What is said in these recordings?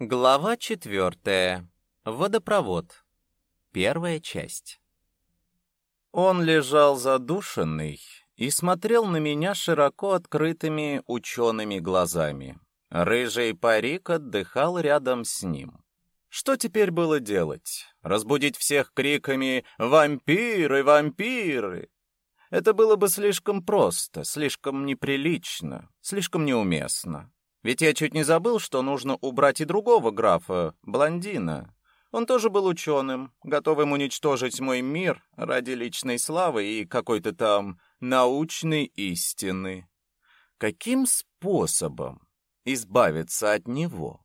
Глава четвертая. Водопровод. Первая часть. Он лежал задушенный и смотрел на меня широко открытыми учеными глазами. Рыжий парик отдыхал рядом с ним. Что теперь было делать? Разбудить всех криками «Вампиры! Вампиры!» Это было бы слишком просто, слишком неприлично, слишком неуместно. Ведь я чуть не забыл, что нужно убрать и другого графа, блондина. Он тоже был ученым, готовым уничтожить мой мир ради личной славы и какой-то там научной истины. Каким способом избавиться от него?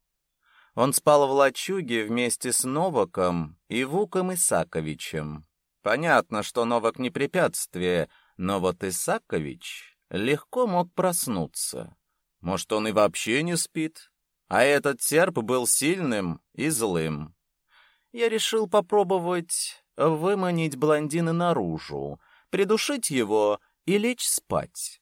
Он спал в лачуге вместе с Новаком и Вуком Исаковичем. Понятно, что Новак не препятствие, но вот Исакович легко мог проснуться. Может, он и вообще не спит? А этот серп был сильным и злым. Я решил попробовать выманить блондина наружу, придушить его и лечь спать.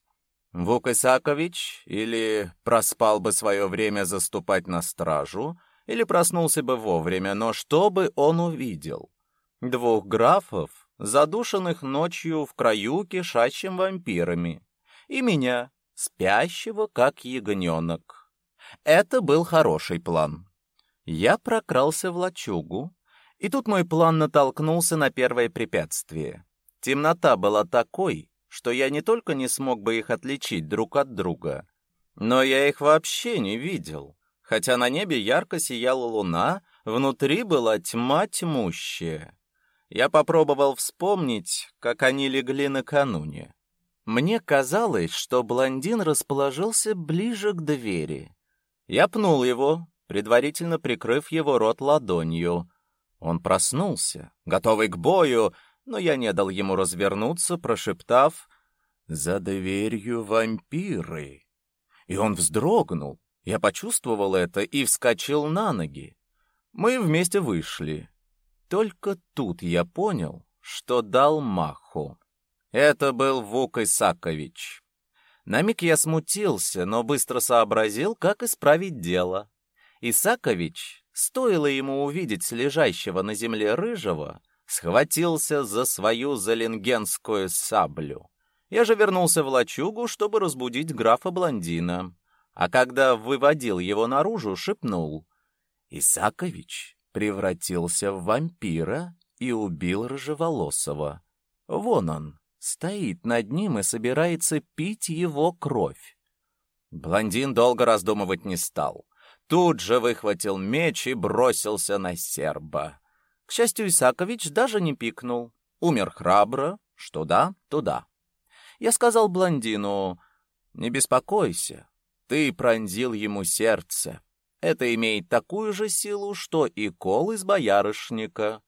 Вук Исакович или проспал бы свое время заступать на стражу, или проснулся бы вовремя, но что бы он увидел? Двух графов, задушенных ночью в краю кишащим вампирами, и меня, спящего как ягненок. Это был хороший план. Я прокрался в лачугу, и тут мой план натолкнулся на первое препятствие. Темнота была такой, что я не только не смог бы их отличить друг от друга, но я их вообще не видел. Хотя на небе ярко сияла луна, внутри была тьма тьмущая. Я попробовал вспомнить, как они легли накануне. Мне казалось, что блондин расположился ближе к двери. Я пнул его, предварительно прикрыв его рот ладонью. Он проснулся, готовый к бою, но я не дал ему развернуться, прошептав «За дверью вампиры». И он вздрогнул. Я почувствовал это и вскочил на ноги. Мы вместе вышли. Только тут я понял, что дал маху. Это был Вук Исакович. На миг я смутился, но быстро сообразил, как исправить дело. Исакович, стоило ему увидеть лежащего на земле рыжего, схватился за свою заленгенскую саблю. Я же вернулся в лачугу, чтобы разбудить графа-блондина. А когда выводил его наружу, шепнул. «Исакович, превратился в вампира и убил Рыжеволосого. Вон он, стоит над ним и собирается пить его кровь. Блондин долго раздумывать не стал. Тут же выхватил меч и бросился на серба. К счастью, Исакович даже не пикнул. Умер храбро, что да, туда. Я сказал блондину, «Не беспокойся, ты пронзил ему сердце. Это имеет такую же силу, что и кол из боярышника.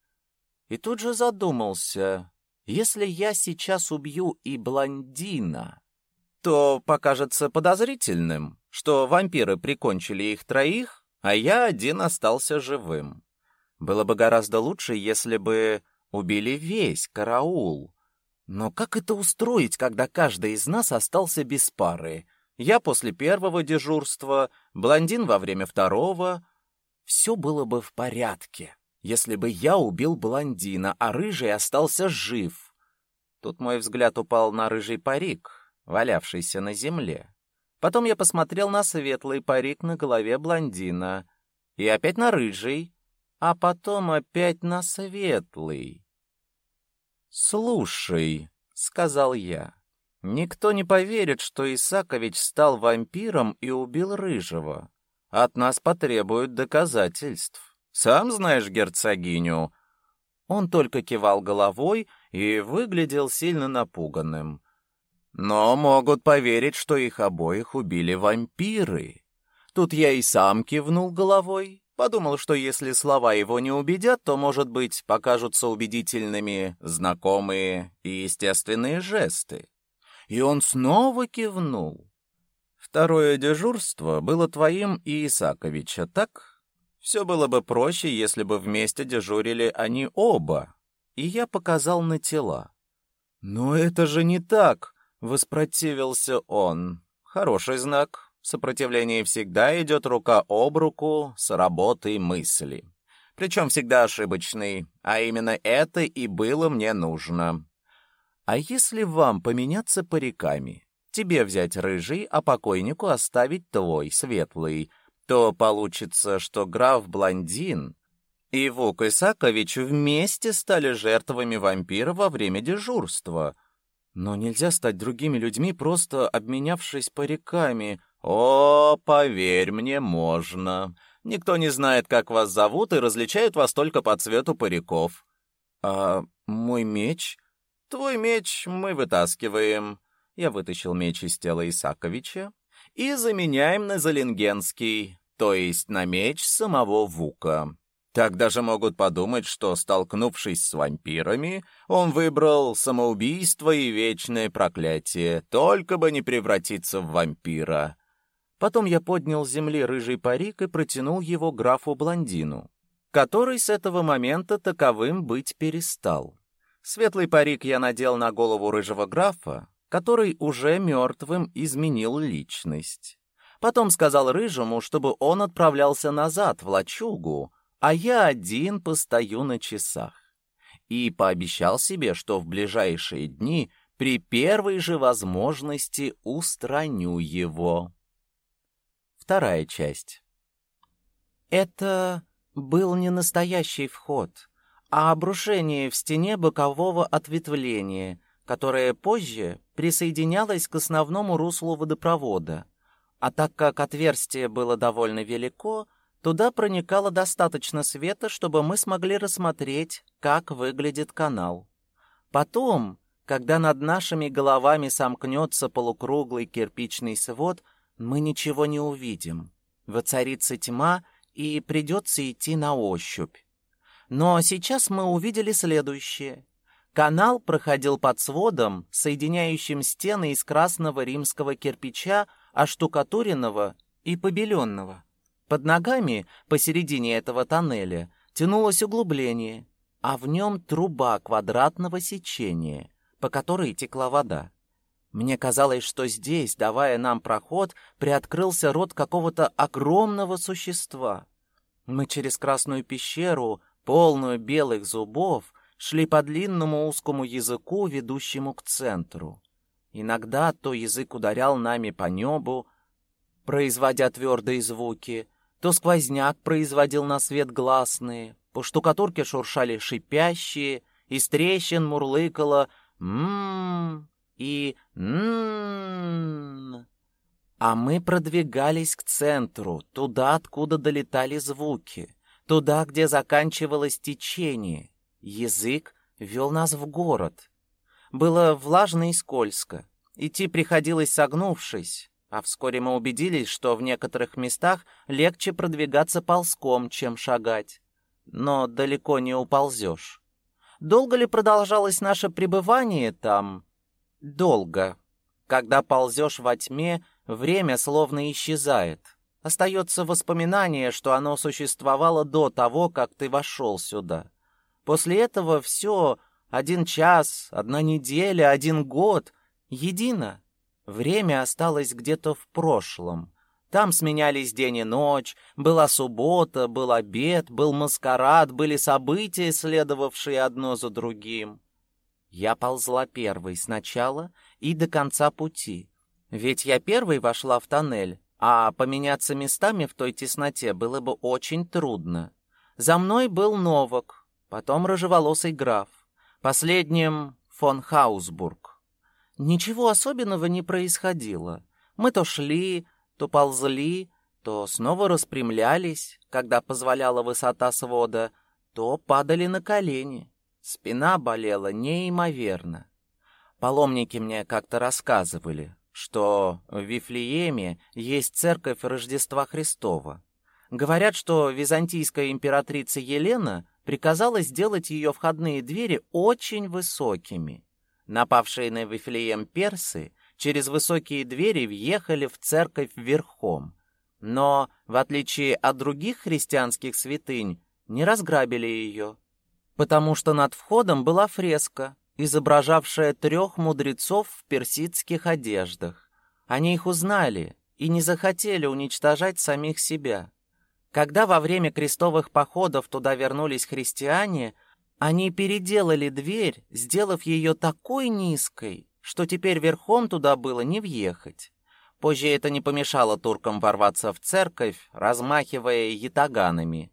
И тут же задумался, если я сейчас убью и блондина, то покажется подозрительным, что вампиры прикончили их троих, а я один остался живым. Было бы гораздо лучше, если бы убили весь караул. Но как это устроить, когда каждый из нас остался без пары? Я после первого дежурства, блондин во время второго. Все было бы в порядке, если бы я убил блондина, а рыжий остался жив. Тут мой взгляд упал на рыжий парик, валявшийся на земле. Потом я посмотрел на светлый парик на голове блондина. И опять на рыжий, а потом опять на светлый. «Слушай», — сказал я, Никто не поверит, что Исакович стал вампиром и убил Рыжего. От нас потребуют доказательств. Сам знаешь герцогиню. Он только кивал головой и выглядел сильно напуганным. Но могут поверить, что их обоих убили вампиры. Тут я и сам кивнул головой. Подумал, что если слова его не убедят, то, может быть, покажутся убедительными знакомые и естественные жесты. И он снова кивнул. Второе дежурство было твоим и Исаковича, так? Все было бы проще, если бы вместе дежурили они оба. И я показал на тела. «Но это же не так!» — воспротивился он. «Хороший знак. Сопротивление всегда идет рука об руку с работой мысли. Причем всегда ошибочный, а именно это и было мне нужно. А если вам поменяться париками? Тебе взять рыжий, а покойнику оставить твой, светлый, то получится, что граф блондин и Вук Исакович вместе стали жертвами вампира во время дежурства. Но нельзя стать другими людьми, просто обменявшись париками. О, поверь мне, можно. Никто не знает, как вас зовут, и различают вас только по цвету париков. А мой меч? Твой меч мы вытаскиваем. Я вытащил меч из тела Исаковича и заменяем на Залингенский, то есть на меч самого Вука. Так даже могут подумать, что, столкнувшись с вампирами, он выбрал самоубийство и вечное проклятие, только бы не превратиться в вампира. Потом я поднял с земли рыжий парик и протянул его графу-блондину, который с этого момента таковым быть перестал. Светлый парик я надел на голову рыжего графа, который уже мертвым изменил личность. Потом сказал рыжему, чтобы он отправлялся назад, в лачугу, а я один постою на часах. И пообещал себе, что в ближайшие дни при первой же возможности устраню его. Вторая часть. Это был не настоящий вход, а обрушение в стене бокового ответвления, которое позже присоединялось к основному руслу водопровода. А так как отверстие было довольно велико, Туда проникало достаточно света, чтобы мы смогли рассмотреть, как выглядит канал. Потом, когда над нашими головами сомкнется полукруглый кирпичный свод, мы ничего не увидим. Воцарится тьма, и придется идти на ощупь. Но сейчас мы увидели следующее. Канал проходил под сводом, соединяющим стены из красного римского кирпича, оштукатуренного и побеленного. Под ногами, посередине этого тоннеля, тянулось углубление, а в нем труба квадратного сечения, по которой текла вода. Мне казалось, что здесь, давая нам проход, приоткрылся рот какого-то огромного существа. Мы через красную пещеру, полную белых зубов, шли по длинному узкому языку, ведущему к центру. Иногда то язык ударял нами по небу, производя твердые звуки, то сквозняк производил на свет гласные, по штукатурке шуршали шипящие, из трещин мурлыкало «ммм» и «ммм». А мы продвигались к центру, туда, откуда долетали звуки, туда, где заканчивалось течение. Язык вел нас в город. Было влажно и скользко. Идти приходилось согнувшись, а вскоре мы убедились, что в некоторых местах легче продвигаться ползком, чем шагать. Но далеко не уползешь. Долго ли продолжалось наше пребывание там? Долго. Когда ползешь во тьме, время словно исчезает. Остается воспоминание, что оно существовало до того, как ты вошел сюда. После этого все, один час, одна неделя, один год, едино. Время осталось где-то в прошлом. Там сменялись день и ночь, была суббота, был обед, был маскарад, были события, следовавшие одно за другим. Я ползла первой сначала и до конца пути. Ведь я первой вошла в тоннель, а поменяться местами в той тесноте было бы очень трудно. За мной был Новак, потом рыжеволосый граф, последним фон Хаусбург. Ничего особенного не происходило. Мы то шли, то ползли, то снова распрямлялись, когда позволяла высота свода, то падали на колени. Спина болела неимоверно. Паломники мне как-то рассказывали, что в Вифлееме есть церковь Рождества Христова. Говорят, что византийская императрица Елена приказала сделать ее входные двери очень высокими. Напавшие на Вифлеем персы через высокие двери въехали в церковь верхом, но, в отличие от других христианских святынь, не разграбили ее, потому что над входом была фреска, изображавшая трех мудрецов в персидских одеждах. Они их узнали, и не захотели уничтожать самих себя. Когда во время крестовых походов туда вернулись христиане, они переделали дверь, сделав ее такой низкой, что теперь верхом туда было не въехать. Позже это не помешало туркам ворваться в церковь, размахивая ятаганами.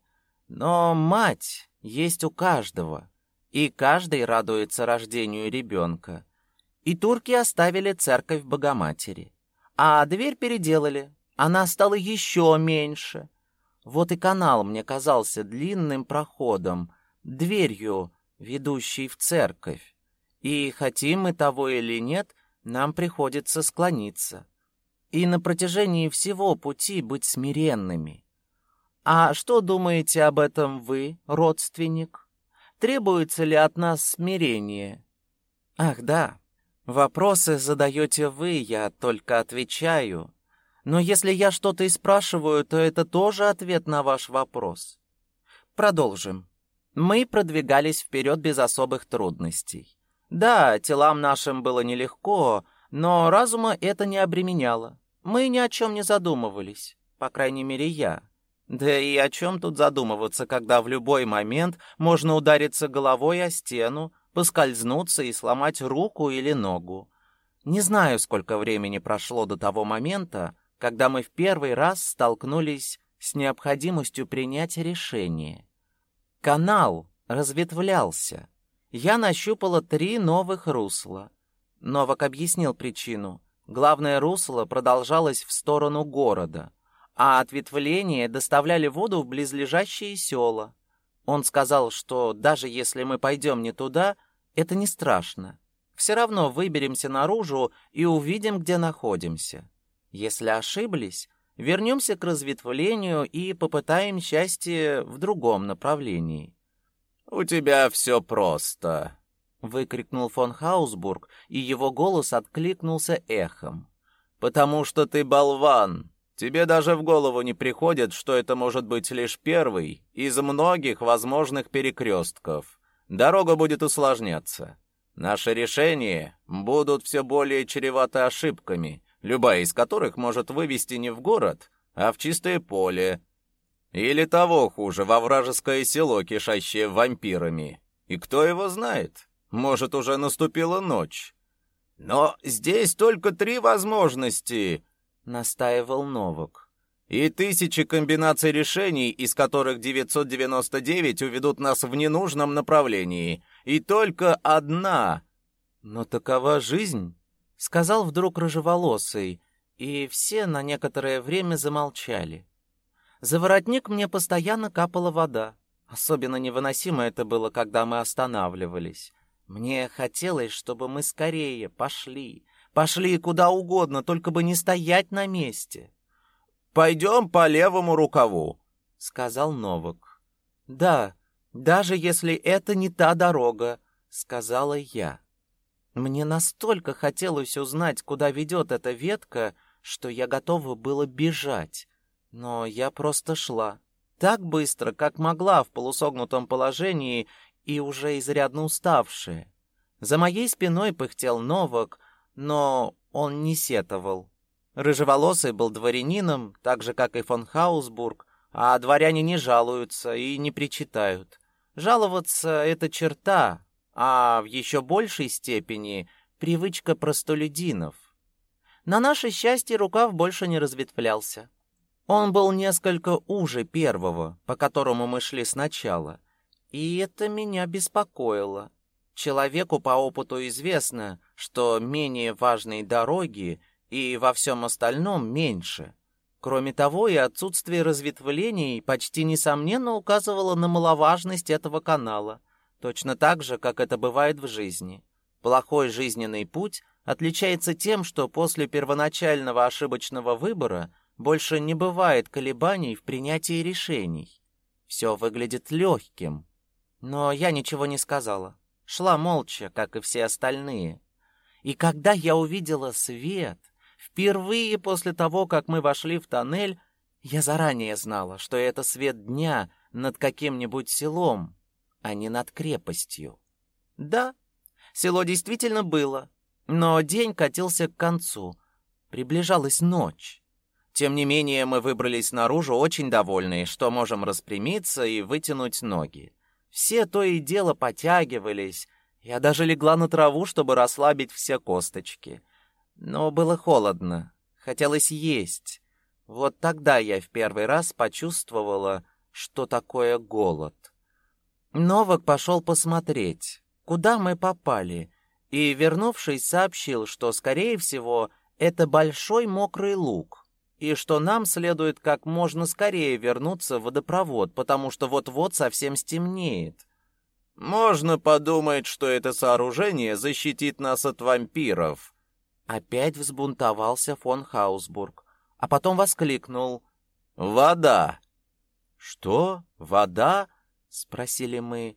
Но мать есть у каждого, и каждый радуется рождению ребенка. И турки оставили церковь Богоматери. А дверь переделали, она стала еще меньше — вот и канал мне казался длинным проходом, дверью, ведущей в церковь. И хотим мы того или нет, нам приходится склониться. И на протяжении всего пути быть смиренными. А что думаете об этом вы, родственник? Требуется ли от нас смирение? Ах, да. Вопросы задаете вы, я только отвечаю. Но если я что-то и спрашиваю, то это тоже ответ на ваш вопрос. Продолжим. Мы продвигались вперед без особых трудностей. Да, телам нашим было нелегко, но разума это не обременяло. Мы ни о чем не задумывались, по крайней мере, я. Да и о чем тут задумываться, когда в любой момент можно удариться головой о стену, поскользнуться и сломать руку или ногу. Не знаю, сколько времени прошло до того момента, когда мы в первый раз столкнулись с необходимостью принять решение. Канал разветвлялся. Я нащупала три новых русла. Новак объяснил причину. Главное русло продолжалось в сторону города, а ответвления доставляли воду в близлежащие села. Он сказал, что даже если мы пойдем не туда, это не страшно. Все равно выберемся наружу и увидим, где находимся. Если ошиблись, вернемся к разветвлению и попытаем счастье в другом направлении. «У тебя все просто», — выкрикнул фон Хаусбург, и его голос откликнулся эхом. «Потому что ты болван. Тебе даже в голову не приходит, что это может быть лишь первый из многих возможных перекрестков. Дорога будет усложняться. Наши решения будут все более чреваты ошибками, любая из которых может вывести не в город, а в чистое поле. Или того хуже, во вражеское село, кишащее вампирами. И кто его знает? Может, уже наступила ночь. Но здесь только три возможности, настаивал Новок. И тысячи комбинаций решений, из которых 999 уведут нас в ненужном направлении. И только одна. Но такова жизнь сказал вдруг рыжеволосый, и все на некоторое время замолчали. За воротник мне постоянно капала вода. Особенно невыносимо это было, когда мы останавливались. Мне хотелось, чтобы мы скорее пошли, пошли куда угодно, только бы не стоять на месте. «Пойдем по левому рукаву», — сказал Новак. «Да, даже если это не та дорога», — сказала я. Мне настолько хотелось узнать, куда ведет эта ветка, что я готова была бежать. Но я просто шла. Так быстро, как могла в полусогнутом положении и уже изрядно уставшая. За моей спиной пыхтел Новак, но он не сетовал. Рыжеволосый был дворянином, так же, как и фон Хаусбург, а дворяне не жалуются и не причитают. Жаловаться — это черта, а в еще большей степени привычка простолюдинов. На наше счастье рукав больше не разветвлялся. Он был несколько уже первого, по которому мы шли сначала, и это меня беспокоило. Человеку по опыту известно, что менее важные дороги и во всем остальном меньше. Кроме того, и отсутствие разветвлений почти несомненно указывало на маловажность этого канала — Точно так же, как это бывает в жизни. Плохой жизненный путь отличается тем, что после первоначального ошибочного выбора больше не бывает колебаний в принятии решений. Все выглядит легким. Но я ничего не сказала. Шла молча, как и все остальные. И когда я увидела свет, впервые после того, как мы вошли в тоннель, я заранее знала, что это свет дня над каким-нибудь селом, а не над крепостью. Да, село действительно было, но день катился к концу. Приближалась ночь. Тем не менее, мы выбрались наружу очень довольные, что можем распрямиться и вытянуть ноги. Все то и дело потягивались. Я даже легла на траву, чтобы расслабить все косточки. Но было холодно. Хотелось есть. Вот тогда я в первый раз почувствовала, что такое голод. Новак пошел посмотреть, куда мы попали, и, вернувшись, сообщил, что, скорее всего, это большой мокрый луг, и что нам следует как можно скорее вернуться в водопровод, потому что вот-вот совсем стемнеет. Можно подумать, что это сооружение защитит нас от вампиров. Опять взбунтовался фон Хаусбург а потом воскликнул. «Вода!» «Что? Вода?» — спросили мы.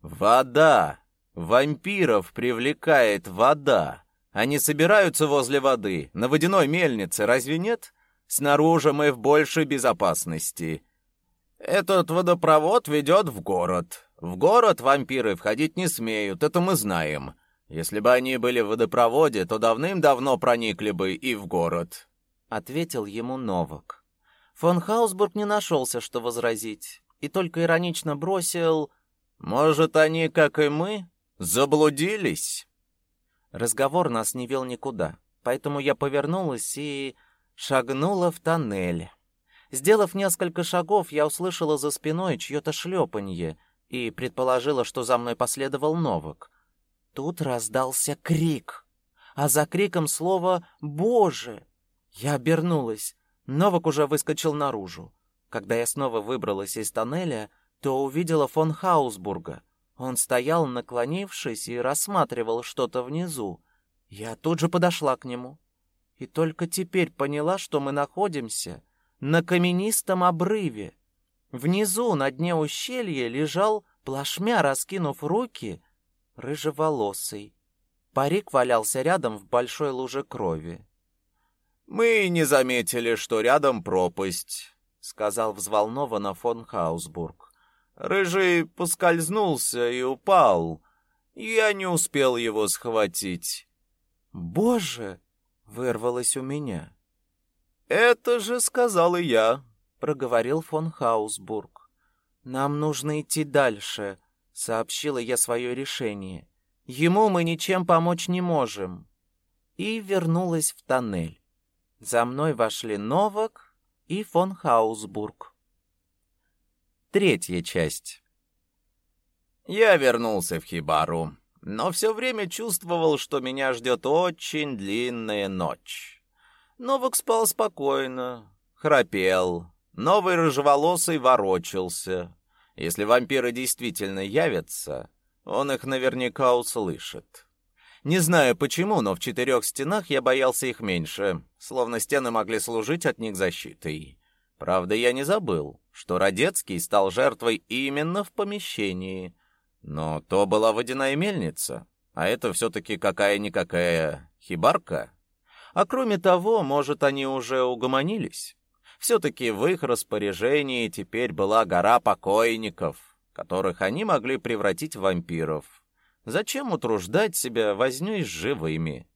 «Вода! Вампиров привлекает вода. Они собираются возле воды, на водяной мельнице, разве нет? Снаружи мы в большей безопасности. Этот водопровод ведет в город. В город вампиры входить не смеют, это мы знаем. Если бы они были в водопроводе, то давным-давно проникли бы и в город ответил ему Новак. Фон Хаусбург не нашелся, что возразить, и только иронично бросил: "Может, они, как и мы, заблудились?" Разговор нас не вел никуда, поэтому я повернулась и шагнула в тоннель. Сделав несколько шагов, я услышала за спиной чье-то шлепанье и предположила, что за мной последовал Новак. Тут раздался крик, а за криком слово «Боже!» Я обернулась. Новак уже выскочил наружу. Когда я снова выбралась из тоннеля, то увидела фон Хаусбурга. Он стоял, наклонившись, и рассматривал что-то внизу. Я тут же подошла к нему. И только теперь поняла, что мы находимся на каменистом обрыве. Внизу, на дне ущелья, лежал, плашмя раскинув руки, рыжеволосый. Парик валялся рядом в большой луже крови. Мы не заметили, что рядом пропасть, сказал взволнованно фон Хаусбург. Рыжий поскользнулся и упал. Я не успел его схватить. Боже, вырвалось у меня. Это же сказал и я, проговорил фон Хаусбург. Нам нужно идти дальше, сообщила я свое решение. Ему мы ничем помочь не можем. И вернулась в тоннель. За мной вошли Новак и фон Хаусбург. Третья часть. Я вернулся в Хибару, но все время чувствовал, что меня ждет очень длинная ночь. Новак спал спокойно, храпел, новый рыжеволосый ворочался. Если вампиры действительно явятся, он их наверняка услышит. Не знаю почему, но в четырех стенах я боялся их меньше, словно стены могли служить от них защитой. Правда, я не забыл, что Родецкий стал жертвой именно в помещении. Но то была водяная мельница, а это все-таки какая-никакая хибарка. А кроме того, может, они уже угомонились. Все-таки в их распоряжении теперь была гора покойников, которых они могли превратить в вампиров. Зачем утруждать себя вознёй с живыми?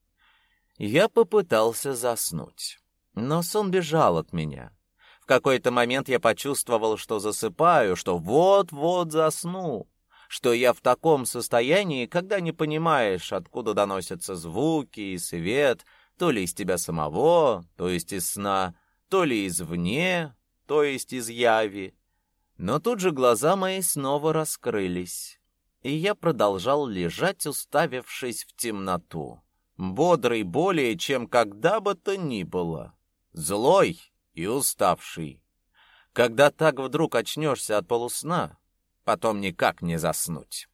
Я попытался заснуть, но сон бежал от меня. В какой-то момент я почувствовал, что засыпаю, что вот-вот засну, что я в таком состоянии, когда не понимаешь, откуда доносятся звуки и свет, то ли из тебя самого, то есть из сна, то ли извне, то есть из яви. Но тут же глаза мои снова раскрылись и я продолжал лежать, уставившись в темноту, бодрый более, чем когда бы то ни было, злой и уставший. Когда так вдруг очнешься от полусна, потом никак не заснуть.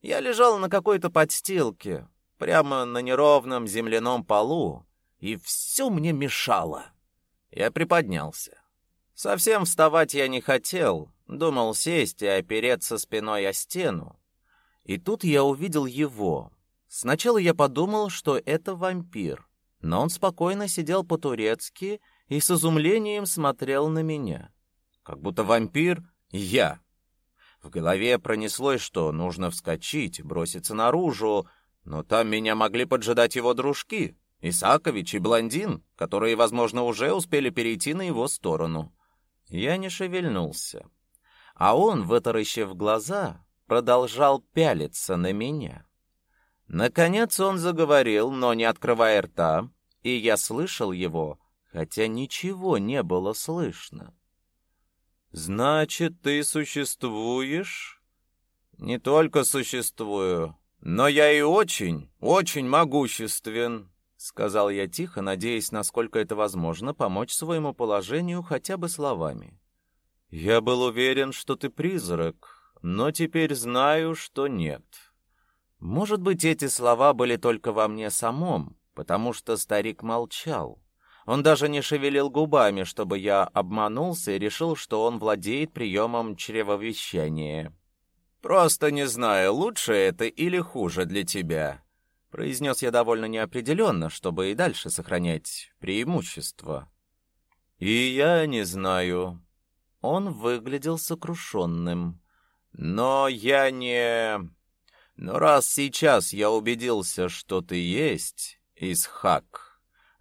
Я лежал на какой-то подстилке, прямо на неровном земляном полу, и все мне мешало. Я приподнялся. Совсем вставать я не хотел, Думал сесть и опереться спиной о стену. И тут я увидел его. Сначала я подумал, что это вампир, но он спокойно сидел по-турецки и с изумлением смотрел на меня. Как будто вампир — я. В голове пронеслось, что нужно вскочить, броситься наружу, но там меня могли поджидать его дружки, Исакович и блондин, которые, возможно, уже успели перейти на его сторону. Я не шевельнулся. А он, вытаращив глаза, продолжал пялиться на меня. Наконец он заговорил, но не открывая рта, и я слышал его, хотя ничего не было слышно. «Значит, ты существуешь?» «Не только существую, но я и очень, очень могуществен», — сказал я тихо, надеясь, насколько это возможно, помочь своему положению хотя бы словами. «Я был уверен, что ты призрак, но теперь знаю, что нет». Может быть, эти слова были только во мне самом, потому что старик молчал. Он даже не шевелил губами, чтобы я обманулся и решил, что он владеет приемом чревовещания. «Просто не знаю, лучше это или хуже для тебя», — произнес я довольно неопределенно, чтобы и дальше сохранять преимущество. «И я не знаю». Он выглядел сокрушенным. «Но я не...» «Но раз сейчас я убедился, что ты есть, Исхак...»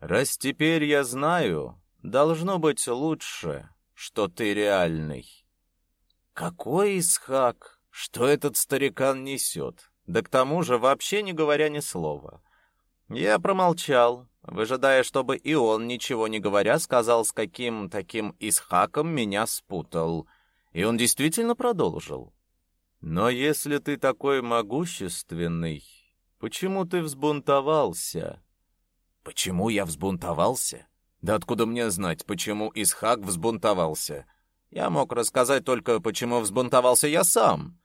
Раз теперь я знаю, должно быть лучше, что ты реальный. Какой Исхак? Что этот старикан несет? Да к тому же вообще не говоря ни слова. Я промолчал, выжидая, чтобы и он, ничего не говоря, сказал, с каким таким Исхаком меня спутал. И он действительно продолжил. Но если ты такой могущественный, почему ты взбунтовался? Почему я взбунтовался? Да откуда мне знать, почему Исхак взбунтовался? Я мог рассказать только, почему взбунтовался я сам.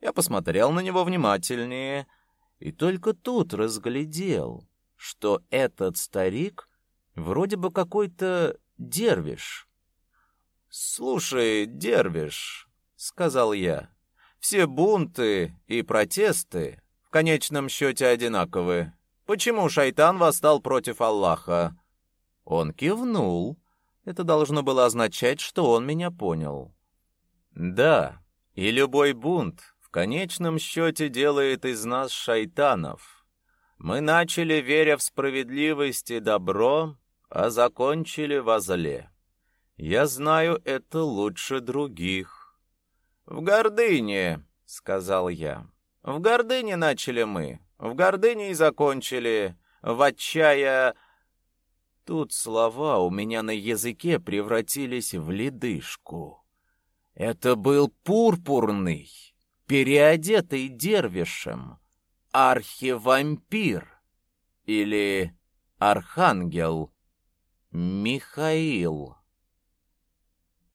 Я посмотрел на него внимательнее и только тут разглядел, что этот старик вроде бы какой-то дервиш. «Слушай, дервиш», — сказал я, — «все бунты и протесты в конечном счете одинаковы. Почему шайтан восстал против Аллаха? Он кивнул. Это должно было означать, что он меня понял. Да, и любой бунт в конечном счете делает из нас шайтанов. Мы начали, веря в справедливость и добро, а закончили во зле. Я знаю это лучше других. В гордыне, сказал я. В гордыне начали мы. В гордыне и закончили, в отчая... Тут слова у меня на языке превратились в ледышку. Это был пурпурный, переодетый дервишем, архивампир или архангел Михаил.